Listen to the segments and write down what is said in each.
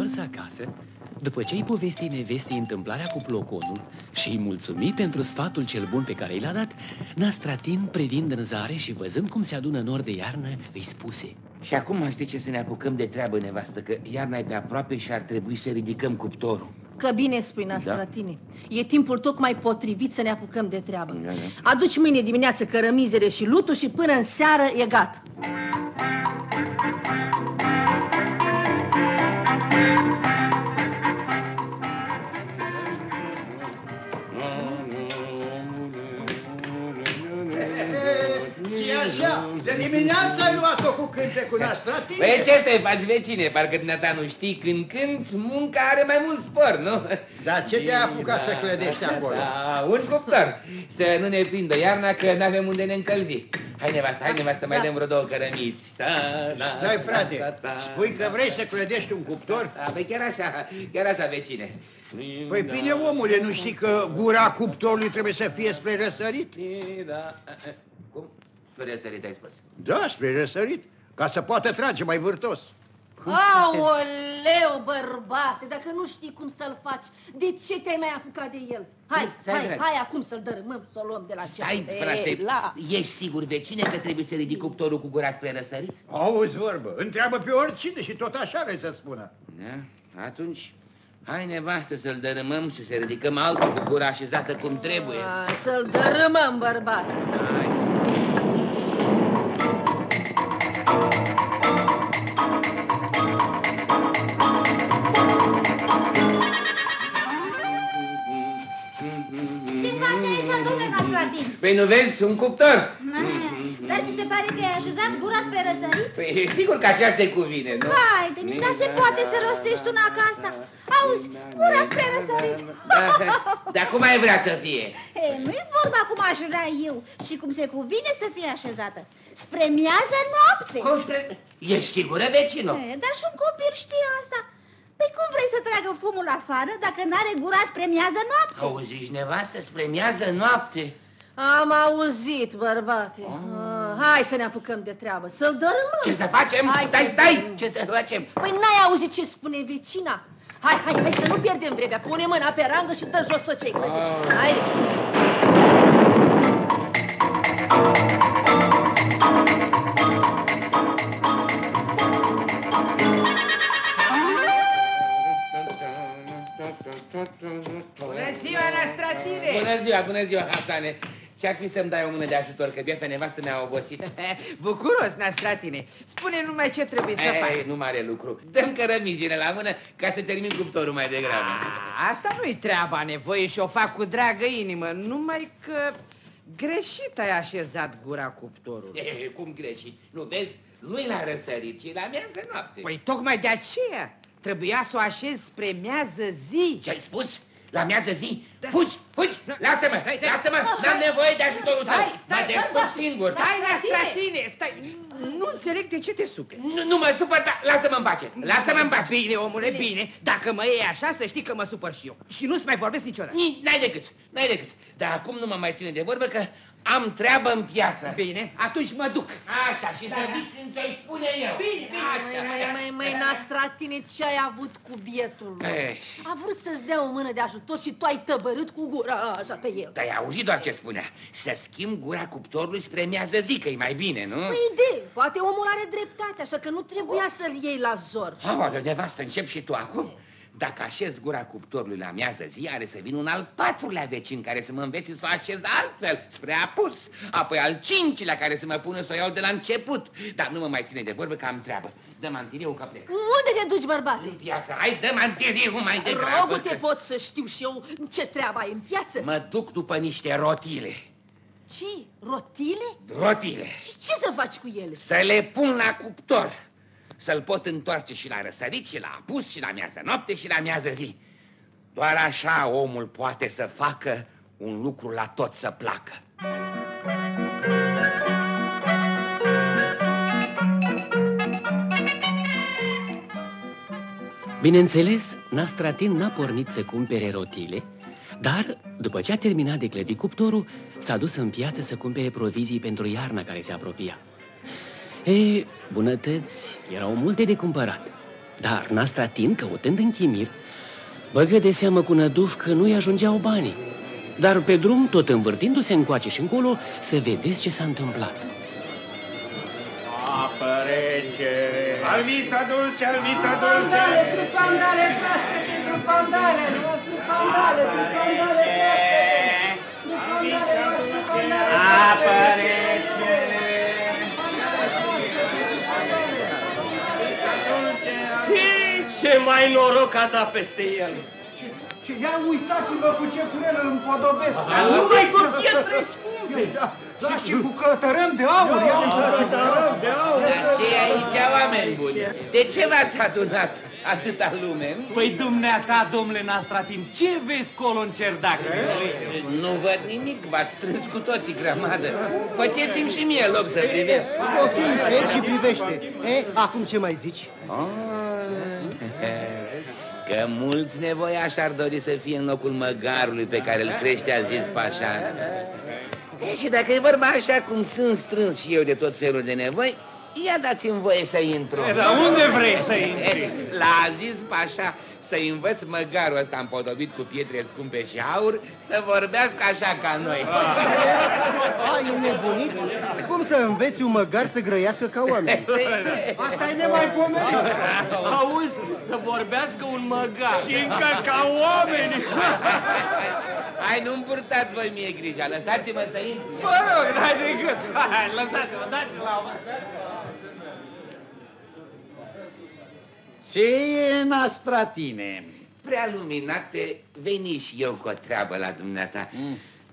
întors acasă, după ce îi povesti nevestei întâmplarea cu ploconul și îi mulțumi pentru sfatul cel bun pe care i l-a dat, Nastratin, privind în zare și văzând cum se adună nor de iarnă, îi spuse Și acum știi ce să ne apucăm de treabă, nevastă, că iarna e pe aproape și ar trebui să ridicăm cuptorul Că bine spui, Nastratine. Da? E timpul tocmai potrivit să ne apucăm de treabă. Da, da. Aduci mâine dimineață cărămizele și lutul și până în seară e gata. De dimineață ai luat-o cu cântecul Nastratine? Păi ce să-i faci, vecine? Parcă dumneata nu știi, când cânti, munca are mai mult spor, nu? Dar ce te-a apucat să clădești acolo? Da, un cuptor. Să nu ne prindă iarna, că n-avem unde ne încălzi. Hai, nevastă, hai, nevastă, mai Da. dăm vreo două cărămizi. Da, da, Dai, da, frate, da, da. spui că vrei să clădești un cuptor? Da, păi chiar așa, chiar așa, vecine. Păi Da. bine, omule, nu știi că gura cuptorului trebuie să fie spre răsărit? Da, cum? Spre răsărit ai spus. Da, spre răsărit, ca să poată trage mai vârtos. Aoleu, bărbate, dacă nu știi cum să-l faci, de ce te-ai mai apucat de el? Hai, Stai, hai, drag. hai acum să-l dărâmăm, să o luăm de la Stai, cealaltă. frate, Ei, la... ești sigur, vecine, că trebuie să ridic cuptorul cu gura spre răsărit? Auzi vorbă, întreabă pe oricine și tot așa le să spună. Da? Atunci, hai nevastă să-l dărâmăm și să ridicăm altul cu gura așezată cum trebuie. Hai, Să-l dărâmăm, bărbate. Hai. Păi nu vezi, un cuptor. Dar ți se pare că ai așezat gura spre răsărit? Păi sigur că așa se cuvine, nu? Vai de mine, dar se poate să rostești una ca asta? Auzi, gura spre răsărit. Da, dar cum ai vrea să fie? E, nu e vorba cum aș vrea eu și cum se cuvine să fie așezată. Spre miază noapte. Cum spre... Ești sigură, vecino? E, dar și un copil știe asta. Păi cum vrei să tragă fumul afară dacă n-are gura spre miază noapte? Auzi, nevastă, spre miază noapte. Am auzit, bărbate. Ah, hai să ne apucăm de treabă, să-l dărâmăm. Ce să facem? Hai stai, să- stai! Ce să facem? Păi n-ai auzit ce spune vecina? Hai, hai, hai să nu pierdem vremea. Pune mâna pe rangă și dă jos tot ce-ai clădit. Ah. Hai. Bună ziua, Nastratine! Bună ziua, bună ziua, Hasane. Ce-ar fi să-mi dai o mână de ajutor, că bine pe nevastă ne-a obosit. Bucuros, Nastratine! Spune numai ce trebuie să Ei, faci. nu mare lucru. Dăm cărămizile la mână ca să termin cuptorul mai degrabă. A, Asta nu-i treaba nevoie și o fac cu dragă inimă, numai că greșit ai așezat gura cuptorului. E, cum greșit? Nu vezi? Nu-i la răsărit, ci la miază noapte. Păi tocmai de aceea trebuia să o așezi spre miază zi. Ce-ai spus? La miază zi? Da. Fugi, fugi! Lasă-mă, Stai, stai. lasă-mă! N-am nevoie de ajutorul tău! Stai, stai, Mă descurc stai, singur! Stai, Nastratine, stai! Nu înțeleg de ce te superi. Nu, nu mă supăr, dar lasă-mă în pace! Lasă-mă în pace! Bine, omule, bine. Dacă mă iei așa, să știi că mă supăr și eu. Și nu-ți mai vorbesc niciodată. Ni- N-ai decât, n-ai decât. Dar acum nu mă mai ține de vorbă că am treabă în piață. Bine, atunci mă duc. Așa, și să vii când ți-o spune eu. Bine, bine. Mai, mai, mai, mai, Nastratine, ce ai avut cu bietul lui? Ei. A vrut să-ți dea o mână de ajutor și tu ai tăbărât cu gura așa pe el. Dar ai auzit doar ce spunea. Să schimb gura cuptorului spre miază zi, că e mai bine, nu? Păi de, poate omul are dreptate, așa că nu trebuia să-l iei la zor. Aoleu, nevastă, încep și tu acum? Dacă așez gura cuptorului la miază zi, are să vină un al patrulea vecin care să mă învețe să o așez altfel, spre apus. Apoi al cincilea care să mă pună să o iau de la început. Dar nu mă mai ține de vorbă că am treabă. Dă mantiriu că plec. Unde te duci, bărbate? În piață, hai, dă mantiriu mai degrabă. Rogu te că- pot să știu și eu ce treabă ai în piață. Mă duc după niște rotile. Ce? Rotile? Rotile. Și ce să faci cu ele? Să le pun la cuptor. Să-l pot întoarce și la răsărit, și la apus, și la miază noapte, și la miază zi. Doar așa omul poate să facă un lucru la tot să placă. Bineînțeles, Nastratin n-a pornit să cumpere rotile, dar, după ce a terminat de clădit cuptorul, s-a dus în piață să cumpere provizii pentru iarna care se apropia. E, bunătăți erau multe de cumpărat. Dar Nastratin, căutând în chimir, băgă de seamă cu năduf că nu-i ajungeau banii. Dar pe drum, tot învârtindu-se încoace și încolo, să vedeți ce s-a întâmplat. Apă rece! Alvița dulce, alvița dulce! Fandale, trufandale proaspete, trufandale, trufandale, trufandale proaspete. Apă rece! Ce mai noroc a dat peste el! Ce ia uitați-vă cu ce purele împodobesc. Numai cu pietre scumpe! Da, da, și cu cătărăm de aur. Ia uitați de aur! Dar ce e aici, oameni buni? De ce v-ați adunat atâta lume? Păi dumneata, domnule Nastratin, ce vezi colo în cerdac? Nu văd nimic, v-ați strâns cu toții grămadă. Faceți-mi și mie loc să privesc. Poftim, trec și privește. E, acum ce mai zici? Că mulți nevoiași ar dori să fie în locul măgarului pe care îl crește a zis pașa. E, și dacă e vorba așa cum sunt strâns și eu de tot felul de nevoi, ia dați-mi voie să intru. Dar unde vrei să intri? La Aziz Pașa să învăț măgarul ăsta împodobit cu pietre scumpe și aur să vorbească așa ca noi. Ai nebunit? Cum să înveți un măgar să grăiască ca oameni? Asta e nemaipomenit. Auzi, să vorbească un măgar. Și încă ca oameni. Hai, nu-mi purtați voi mie grija, lăsați-mă să intru. Mă rog, n-ai decât. Hai, lăsați-mă, dați-l la Ce e nastratine? Prea luminate, veni și eu cu o treabă la dumneata.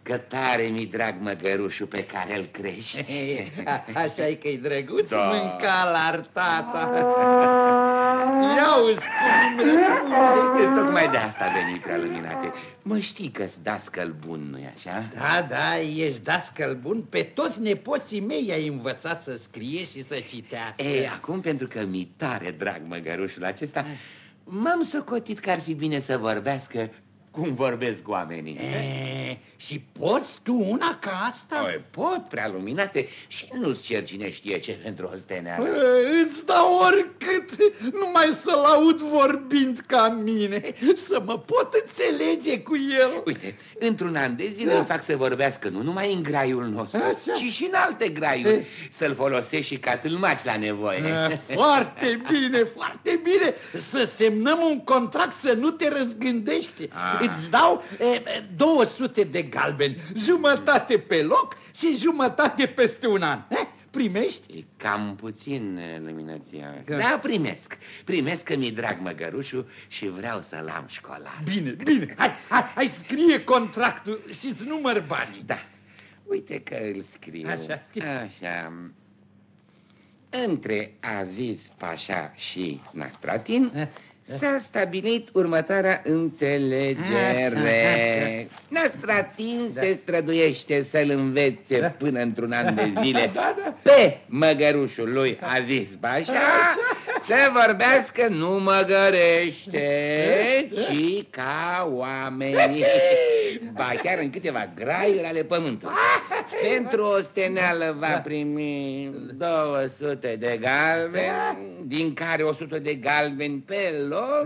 Că tare mi drag măgărușul pe care îl crești. Așa e că-i drăguț da. mânca la tata. Ia-uzi cum îmi răspunde. Tocmai de asta veni prea luminate. Mă știi că-s dascăl bun, nu-i așa? Da, da, ești dascăl bun. Pe toți nepoții mei ai învățat să scrie și să citească. Ei, acum pentru că mi tare drag măgărușul acesta, m-am socotit că ar fi bine să vorbească cum vorbesc oamenii. E, și poți tu una ca asta? Oi, pot, prea luminate, și nu-ți cer cine știe ce pentru o steneală. E, Îți dau oricât, numai să-l aud vorbind ca mine, să mă pot înțelege cu el. Uite, într-un an de zile îl fac să vorbească nu numai în graiul nostru, Așa. ci și în alte graiuri, să-l folosești și ca tâlmaci la nevoie. E, Foarte bine, foarte bine Să semnăm un contract să nu te răzgândești Ah. Îți dau e, 200 de galbeni Jumătate pe loc și jumătate peste un an e, Primești? E cam puțin, luminăția. Da, primesc. Primesc că mi-e drag măgărușul și vreau să-l am școlar. Bine, bine Hai, hai, hai scrie contractul și îți număr banii Da. Uite că îl scriu. Așa, scrie. Așa. Între Aziz Pașa și Nastratin s-a stabilit următoarea înțelegere. Nastratin se străduiește să-l învețe până într-un an de zile pe măgărușul lui Aziz Pașa să vorbească nu măgărește, ci ca oameni. Ba chiar în câteva graiuri ale pământului. Pentru o steneală va primi 200 de galbeni, din care 100 de galbeni pe loc,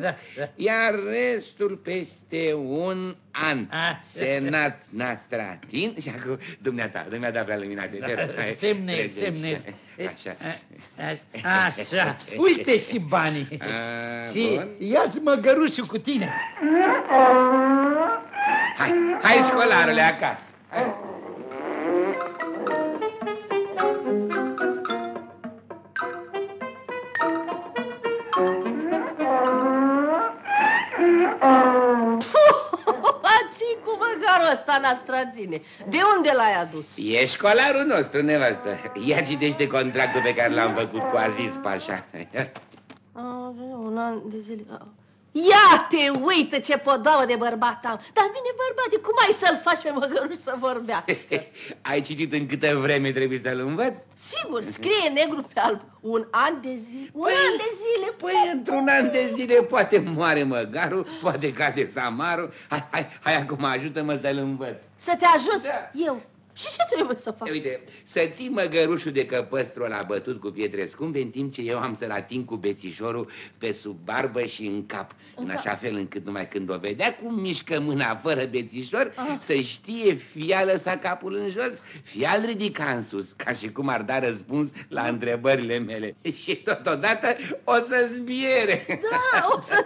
iar restul peste un an. Senat Nastratin și acum dumneata, dumneata prea luminate. te rog, hai, Semnezi, treceți. semnezi Așa. Așa, uite și banii A, Și bun. ia-ți măgărușul cu tine Hai, hai școlarule acasă. Hai. Cu măgarul ăsta, Nastradine? De unde l-ai adus? E școlarul nostru, nevastă. Ia citește contractul pe care l-am făcut cu Aziz Pașa. A, un an de zile. A. Ia te uită ce podavă de bărbat am. Dar bine, bărbate, cum ai să-l faci pe măgăruș să vorbească? Ai citit în câtă vreme trebuie să-l învăț? Sigur, scrie negru pe alb. Un an de zile. Un an de zile. Păi, într-un an de zile poate moare măgarul, poate cade samarul. Hai, hai, hai acum, ajută-mă să-l învăț. Să te ajut? Eu. Și ce trebuie să fac? Uite, să ții măgărușul de căpăstru la bătut cu pietre scumpe, în timp ce eu am să-l ating cu bețișorul pe sub barbă și în cap, în cap. așa fel încât numai când o vedea cum mișcă mâna fără bețișor, Ah. să știe fia lăsa capul în jos, fia îl ridica în sus, ca și cum ar da răspuns la întrebările mele. Și totodată o să zbiere. Da, o să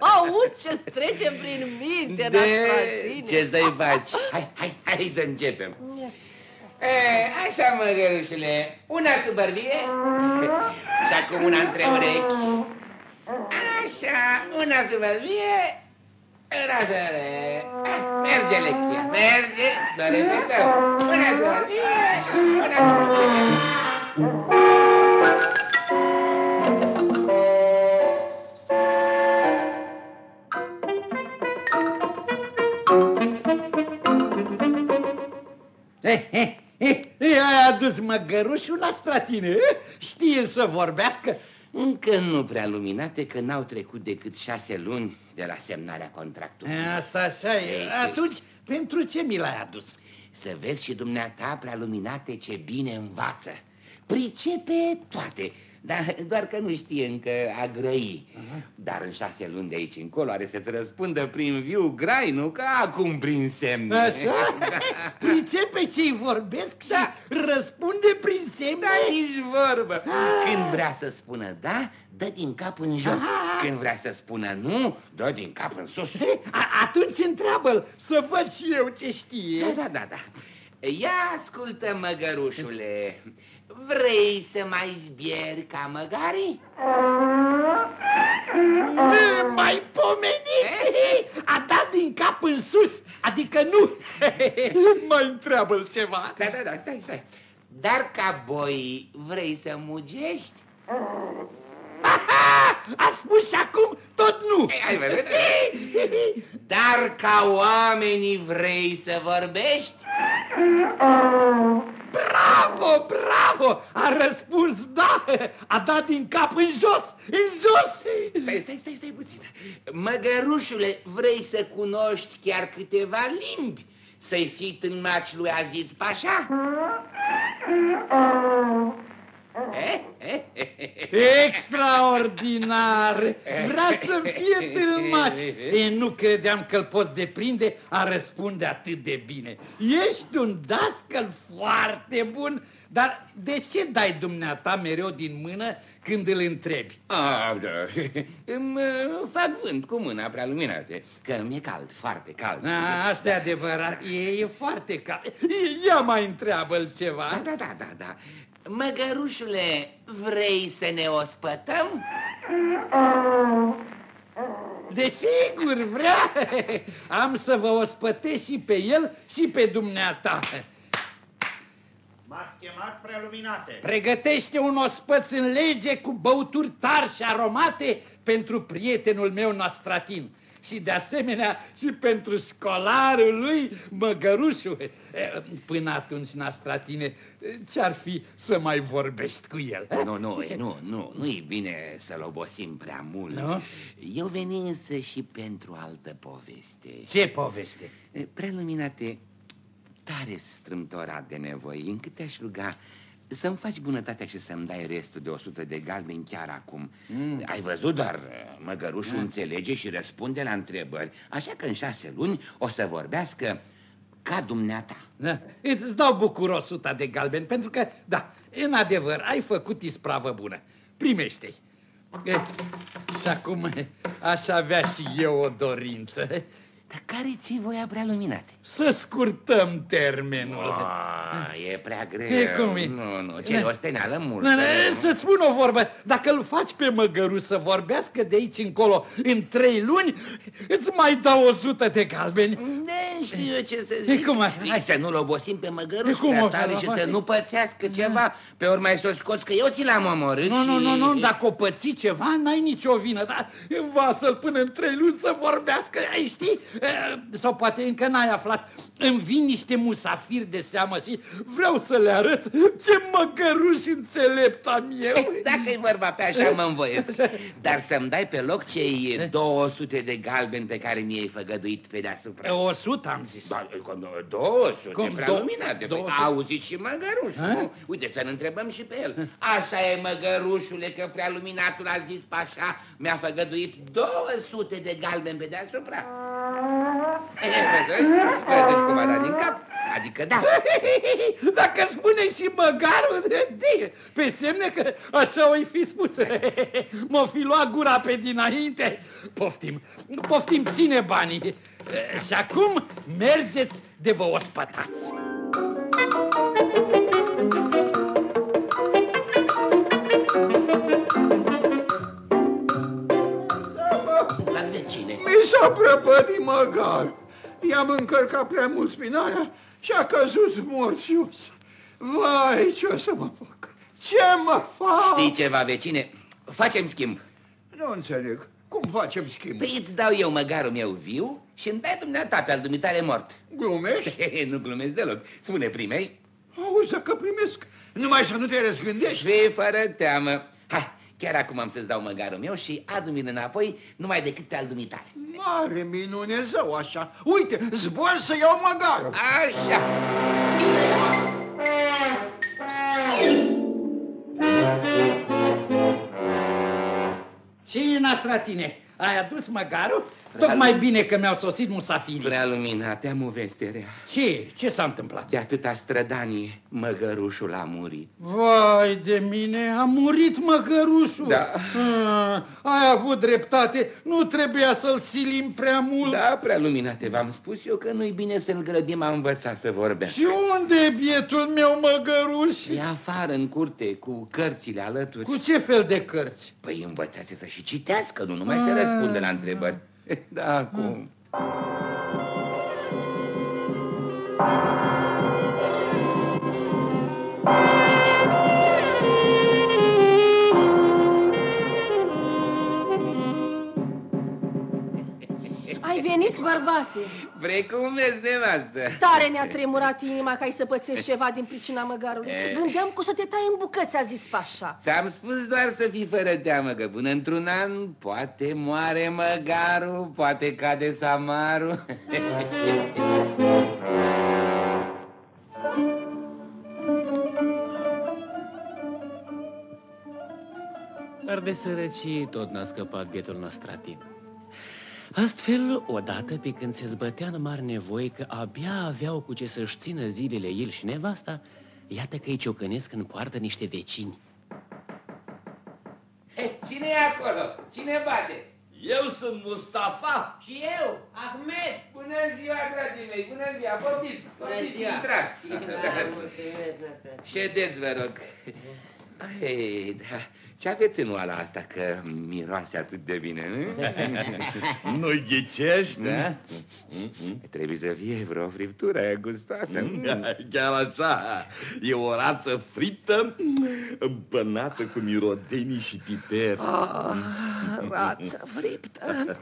Aud ce trece prin minte, De Nastratine. ce să-i faci? Hai, hai, hai să începem. E, așa, măgărușule, una sub bărbie și acum una între urechi. Așa, una sub bărbie, una sub bărbie. Ah, Merge lecția, merge, să o repetăm. Una sub bărbie, una sub bărbie. Eh, eh, eh, eh, ai adus măgărușul la stratine, eh? Știe să vorbească? Încă nu prea luminate, că n-au trecut decât șase luni de la semnarea contractului. Eh, Asta așa e. Ei, Atunci, pentru ce mi l-ai adus? Să vezi și dumneata prea luminate ce bine învață. Pricepe toate, dar doar că nu știe încă a grăi. Dar în șase luni de aici încolo are să-ți răspundă prin viu grai, nu ca acum prin semne. Așa? Pricepe ce-i vorbesc și Da. răspunde prin semne? Da, nici vorbă. Când vrea să spună da, dă din cap în jos. Când vrea să spună nu, dă din cap în sus. A- atunci întreabă-l să văd și eu ce știe. Da, da, da, da. Ia ascultă, măgărușule. Vrei să mai zbieri ca măgarii? Mai pomenit! A dat din cap în sus, adică nu. mai întreabă-l ceva. Da, da, da, stai, stai. Dar ca boi vrei să mugești? Aha! A spus și acum tot nu. Ei, ai văzut? Dar ca oamenii vrei să vorbești? Bravo, bravo! A răspuns da! A dat din cap în jos, în jos! Stai, stai, stai, stai puțin. Măgărușule, vrei să cunoști chiar câteva limbi? Să-i fii în maci lui Aziz Pașa? Eh? Eh? Extraordinar! Vrea să fie tâlmaci! E, nu credeam că-l poți deprinde a răspunde atât de bine. Ești un dascăl foarte bun, dar de ce dai dumneata mereu din mână când îl întrebi? Ah, da. Îmi uh, fac vânt cu mâna prea luminate, că mi-e cald, foarte cald. A, asta e adevărat, e, e foarte cald. Ia mai întreabă-l ceva. Da, da, da, da, da. Măgărușule, vrei să ne ospătăm? Desigur, vrea. Am să vă ospătesc și pe el și pe dumneata. M-ați chemat preluminate. Pregătește un ospăț în lege cu băuturi tari și aromate pentru prietenul meu Nastratin. Și de asemenea și pentru școlarul lui Măgărușu. E, Până atunci, Nastratine, ce-ar fi să mai vorbești cu el? Nu, nu, e, nu, nu, nu e bine să-l obosim prea mult. Nu? Eu veni însă și pentru altă poveste. Ce poveste? E, Preluminate, tare strâmtorat de nevoi, încât te-aș ruga să-mi faci bunătatea și să-mi dai restul de 100 de galbeni chiar acum. Mm. Ai văzut, dar măgărușul înțelege și răspunde la întrebări, așa că în șase luni o să vorbească ca dumneata. Da, îți dau bucuros suta de galben, pentru că, da, în adevăr, ai făcut ispravă bună. Primește-i. E, Și acum aș avea și eu o dorință. Dar care ți voia prea luminate? Să scurtăm termenul. Ah, e prea greu. E cum e? Nu, nu, ce o steneală multă. Nu, nu, Să-ți spun o vorbă, dacă îl faci pe măgăru să vorbească de aici încolo în trei luni, îți mai dau o sută de galbeni. Ne știu eu ce să E, zic. cum a- Hai să nu-l obosim pe E, măgăruș cum prea o să tare l și faci? să nu pățească ceva. Pe urmă ai să-l scoți că eu ți l-am omorât Nu, și... nu, nu, nu, dacă o păți ceva, n-ai nicio vină, dar învață-l până în trei luni să vorbească, ai știi? E, Sau poate încă n-ai aflat, îmi vin niște musafiri de seamă și vreau să le arăt ce măgăruș înțelept am eu. Dacă e vorba pe așa, mă învoiesc. Dar să-mi dai pe loc cei 200 de galbeni pe care mi-ai făgăduit pe deasupra. O sută, am zis. Da, cum, 200, Cum, prea dou- luminate. Păi, 200? a auzit și măgărușul, Ha? nu? Uite, să-l întrebăm și pe el. Așa e, măgărușule, că prea luminatul a zis pașa, mi-a făgăduit 200 de galben pe deasupra. E, văzăți? Văzăți cum a dat din cap? Adică da. Dacă spune și măgarul de de, pe semne că așa o fi spus. M-o fi luat gura pe dinainte. Poftim, poftim, ține banii. Și acum mergeți de vă ospătați. La vecine. Mi s-a prăpădit măgar. I-am încărcat prea mult spinarea și a căzut morțios. Vai, ce o să mă fac? Ce mă fac? Știi ceva, vecine? Facem schimb. Nu înțeleg. Cum facem schimb? Păi îți dau eu măgarul meu viu și îmi dai dumneata pe al dumitare mort. Glumești? nu glumesc deloc. Spune, primești? Auzi, că primesc. Numai să nu te răzgândești. Fii fără teamă. Hai, chiar acum am să-ți dau măgarul meu și adu-mi înapoi numai decât pe al dumitare. Mare minune zău așa. Uite, zbor să iau măgarul. Așa. Și Nastratine, ai adus măgarul? Tocmai bine că mi-au sosit musafirii. Prea luminate, am o veste rea. Ce? Ce s-a întâmplat? De atâta strădanie, măgărușul a murit. Vai de mine, a murit măgărușul. Da. Ah, ai avut dreptate, nu trebuia să-l silim prea mult. Da, prea luminate, v-am spus eu că nu-i bine să-l grăbim, a învățat să vorbească. Și unde e bietul meu măgăruș? E afară, în curte, cu cărțile alături. Cu ce fel de cărți? Păi învățați să și citească, nu numai să răspunde la întrebări. Da, acum. Ai venit, bărbate? Vrei cum vezi, nevastă? Tare mi-a tremurat inima ca ai să pățești ceva din pricina măgarului. E. Gândeam că o să te tai în bucăți, a zis pașa. Ți-am spus doar să fii fără teamă, că până într-un an poate moare măgarul, poate cade samarul. Dar de sărăcie tot n-a scăpat bietul Nastratin. Astfel, odată pe când se zbătea în mari nevoi că abia aveau cu ce să-și țină zilele el și nevasta, iată că îi ciocănesc în poartă niște vecini. Cine e acolo? Cine bate? Eu sunt Mustafa. Și eu, Ahmed. Bună ziua, dragii mei, bună ziua, poftiți, poftiți, intrați, intrați. Ședeți, vă rog. Ei, da, ce aveți în oala asta că miroase atât de bine, nu? Nu ghicești, da? Trebuie să fie vreo friptură aia gustoasă. Mm, Chiar așa. E o rață friptă, împănată cu mirodenii și piper. Ah, rață friptă.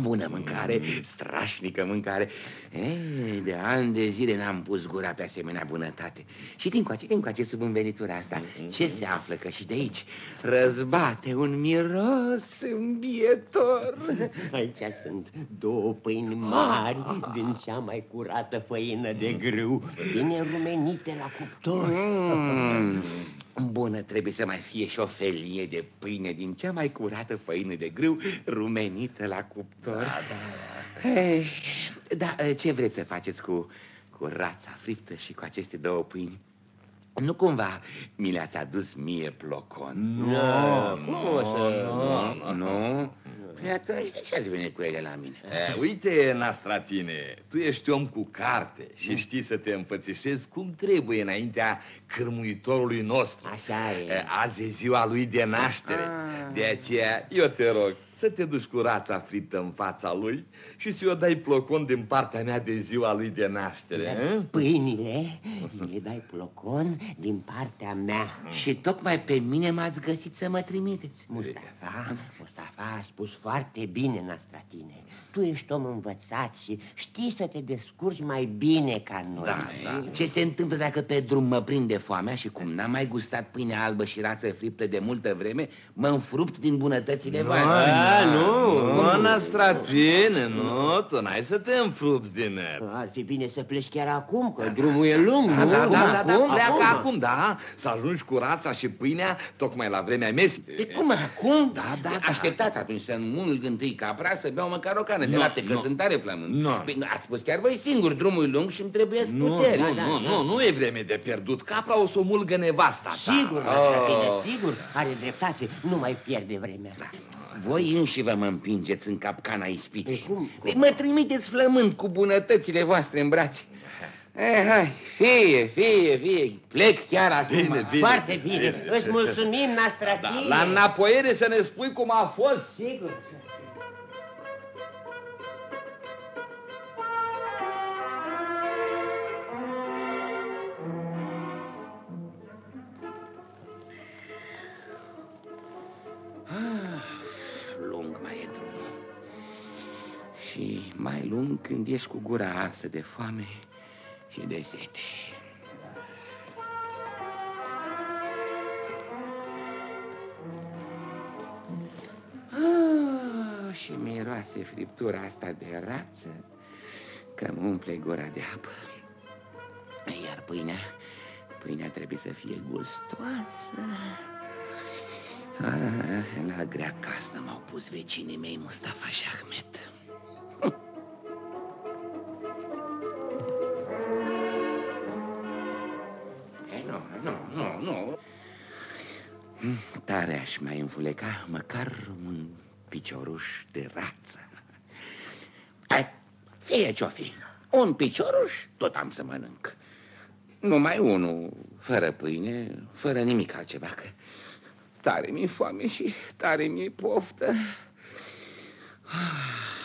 Bună mâncare, strașnică mâncare. Ei, de ani de zile n-am pus gura pe asemenea bunătate. Și din coace, din coace sub învenitura asta, ce se află că și de aici răzbate un miros îmbietor. Aici sunt două pâini mari din cea mai curată făină de grâu, bine rumenite la cuptor. Mm. Bună, trebuie să mai fie și o felie de pâine din cea mai curată făină de grâu, rumenită la cuptor. Da, da. Hey, da, ce vreți să faceți cu, cu rața friptă și cu aceste două pâini? Nu cumva mi le-ați adus mie plocon? Nu, nu o să- Nu? Nu? Păi atunci de ce ați venit cu ele la mine? E, uite, Nastratine, tu ești om cu carte și știi să te înfățișezi cum trebuie înaintea cârmuitorului nostru. Așa e. E, Azi e ziua lui de naștere. De aceea, eu te rog să te duci cu rața friptă în fața lui și să-i o dai plocon din partea mea de ziua lui de naștere. eh? Pâinile le dai plocon din partea mea. Și tocmai pe mine m-ați găsit să mă trimiteți. Mustafa, Mustafa a spus foarte bine, Nastratine. Tu ești om învățat și știi să te descurci mai bine ca noi. Da, da. Ce se întâmplă dacă pe drum mă prinde foamea și cum n-am mai gustat pâine albă și rață friptă de multă vreme, mă înfrupt din bunătățile voastre? A, nu. Nu, Nastratine, nu, tu n-ai să te înfrupți din el. Ar fi bine să pleci chiar acum, că drumul e lung, Da, nu? da, da, da, da, Acum, pleacă acum. acum, da, să ajungi cu rața și pâinea tocmai la vremea mesii. De cum acum? Da, da, da. Așteptați atunci să mulg întâi capra, să beau măcar o cană de Nu, lapte, că nu. sunt tare flământ. Nu. Păi, ați spus chiar voi singur, drumul e lung și îmi trebuie Nu, puteri. nu, nu, nu, nu e vreme de pierdut. Capra o să o mulgă nevasta ta. Sigur, Oh. Nastratine, sigur. Are dreptate, nu mai pierde vremea. Voi înși vă mă împingeți în capcana ispitei. cum? Păi, Mă trimiteți flămând cu bunătățile voastre în brațe. Eh, hai, fie, fie, fie, plec chiar acum. Bine, bine. Foarte bine. Îți mulțumim, Da, Nastratine. la înapoiere să ne spui cum a fost. Sigur. Lung mai e drumul. Și mai lung când ești cu gura arsă de foame și de sete. Ah, și miroase friptura asta de rață că îmi umple gura de apă. Iar pâinea, pâinea trebuie să fie gustoasă. Ah, la grea casă m-au pus vecinii mei Mustafa și Ahmed. Nu, nu, nu. Mm, Tare aș mai înfuleca măcar un picioruș de rață. Hai, fie ce-o fi, un picioruș tot am să mănânc. Numai unul, fără pâine, fără nimic altceva, că tare mi-e foame și tare mi-e poftă. Ah,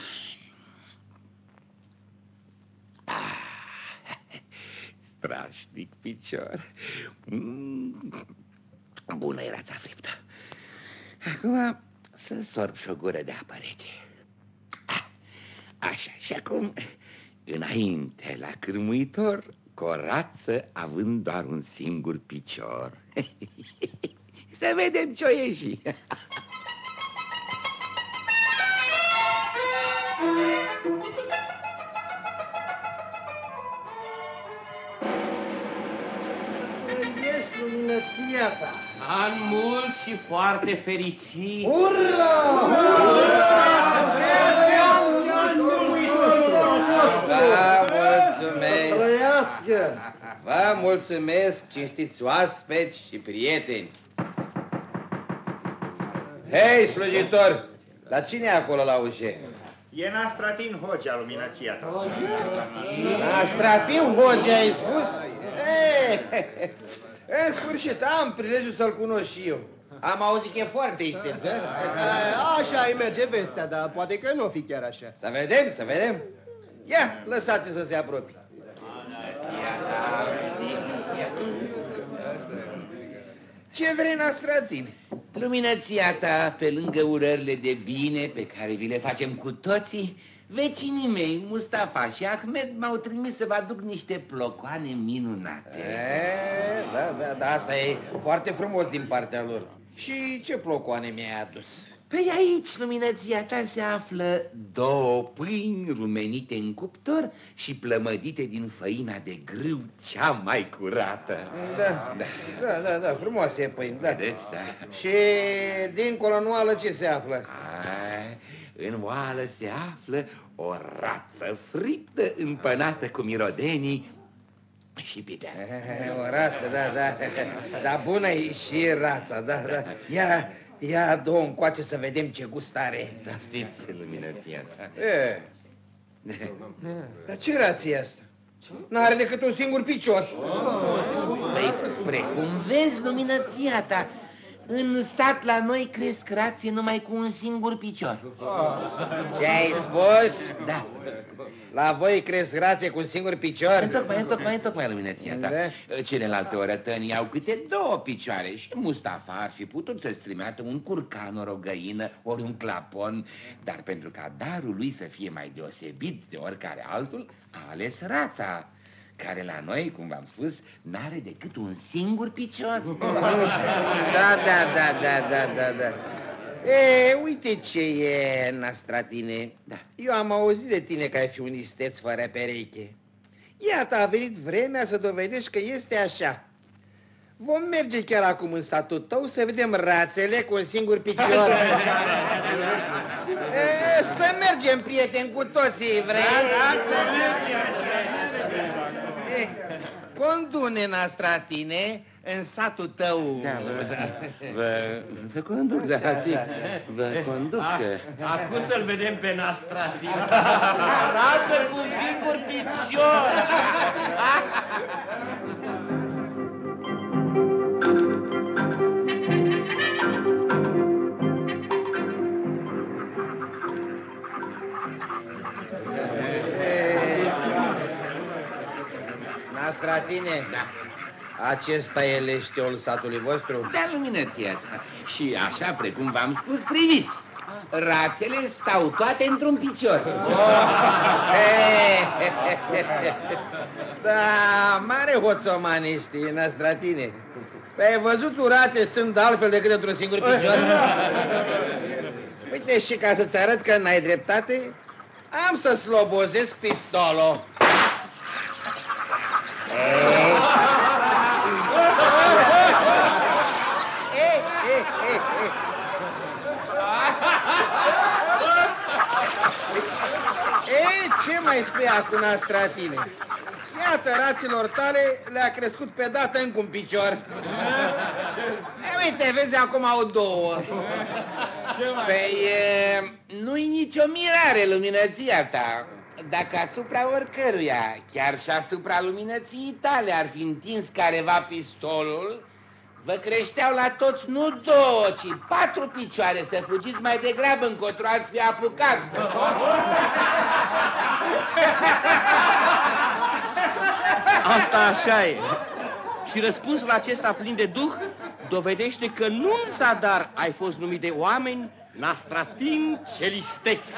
Strașnic picior. Mm, Bună era ța friptă. Acum să sorb și o gură de apă rece. Ah, Așa, și acum, înainte la cârmuitor, cu o rață având doar un singur picior. Să vedem ce-o ieși. luminăția ta. An mult și foarte fericit! Vă mulțumesc! Trăiască! Vă mulțumesc, cinstiți oaspeți și prieteni! Hei, slujitor! La cine e acolo la ușă? E Nastratin Hogea, luminația ta. Nastratiu Hoge, ai spus? Ei, în sfârșit, am prilejul să-l cunosc și eu. Am auzit că e foarte isteț, eh? Așa îi merge vestea, dar poate că nu o fi chiar așa. Să vedem, să vedem. Ia, lăsați să se apropie. Ce vrei, Nastratin? Luminăția ta, pe lângă urările de bine pe care vi le facem cu toții, vecinii mei, Mustafa și Ahmed, m-au trimis să vă aduc niște plocoane minunate. E, da, da, da, asta e foarte frumos din partea lor. Și ce plocoane mi-ai adus? Păi aici, luminăția ta, se află două pâini rumenite în cuptor și plămădite din făina de grâu cea mai curată. Da, da, da, da, da frumoase pâini, da. Vedeți, da. Și dincolo în oală ce se află? A, în oală se află o rață friptă împănată cu mirodenii și pipea. E, O rață, da, da. Dar bună e și rața, da, da. Ia, ia, două încoace să vedem ce gust are. Da, știți, luminăția ta. E, dar ce rață e asta? N-are decât un singur picior. Păi, precum vezi, luminăția ta, în sat la noi cresc rații numai cu un singur picior. Ce ai spus? Da. La voi cresc rațe cu un singur picior? Întocmai, întocmai, întocmai, luminăția ta. Da. Celelalte orătănii au câte două picioare și Mustafa ar fi putut să-ți trimeată un curcan, ori o găină, ori un clapon, dar pentru ca darul lui să fie mai deosebit de oricare altul, a ales rața care la noi, cum v-am spus, n-are decât un singur picior. Da, da, da, da, da, da, da. E, uite ce e, Nastratine. Da. Eu am auzit de tine că ai fi un isteț fără pereche. Iată, a venit vremea să dovedești că este așa. Vom merge chiar acum în satul tău să vedem rațele cu un singur picior. e, să mergem, prieteni, cu toții, vrei? Da, e, condune, Nastratine, în satul tău. Da, vă, da. Vă, vă conduc, da, da, da. vă conduc. Acum să-l vedem pe Nastratin. Rață cu un singur picior. Nastratine, da. acesta e leșteul satului vostru? Da, luminăția ta. Și așa, precum v-am spus, priviți. Rațele stau toate într-un picior. da, mare hoțomaniști, Nastratine. Păi ai văzut tu rațe stând altfel decât într-un singur picior? Uite, și ca să-ți arăt că n-ai dreptate, am să slobozesc pistolul. Ei, ce mai spui acum, Astratine? Iată, raților tale le-a crescut pe dată încă un picior. E, uite, vezi, acum au două. Păi, nu-i nicio mirare luminăția ta. Dacă asupra oricăruia, chiar și asupra luminății tale, ar fi întins careva pistolul, vă creșteau la toți nu două, ci patru picioare să fugiți mai degrabă încotro ați fi apucat. Asta așa e. Și răspunsul acesta plin de duh dovedește că nu în zadar ai fost numit de oameni Nastratin celisteț.